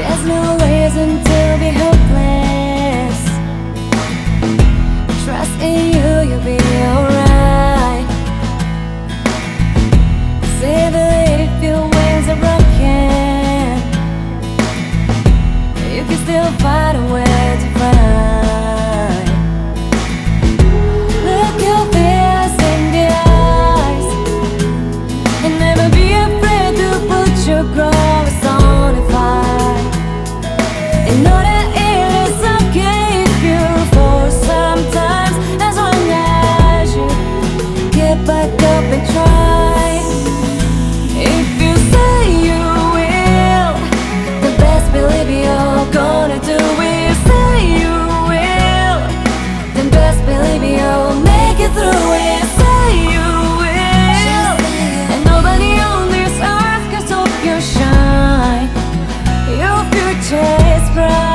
There's no reason to be hopeless. Trust in you, you'll be alright. Even if your wings are broken. You can still fight away It's bright.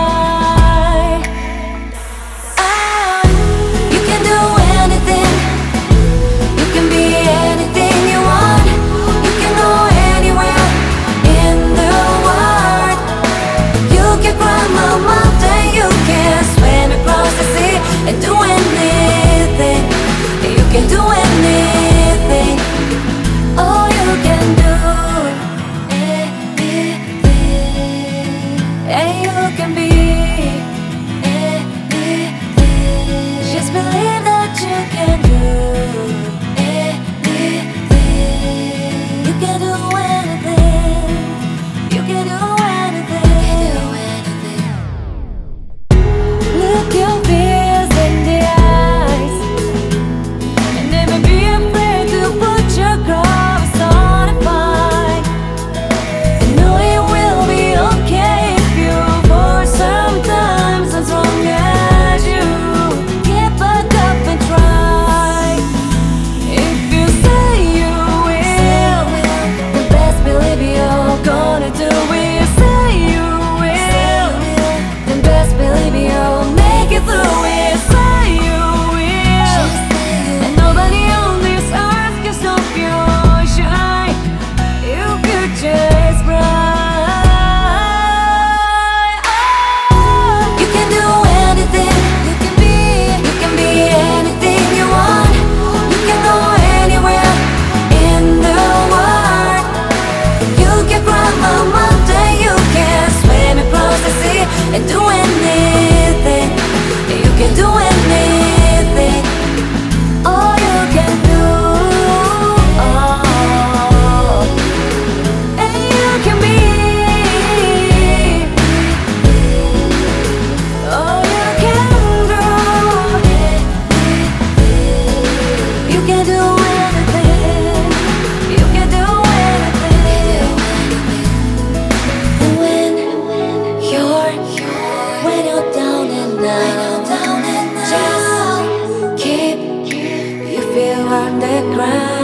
and doing Just keep you feel on the ground.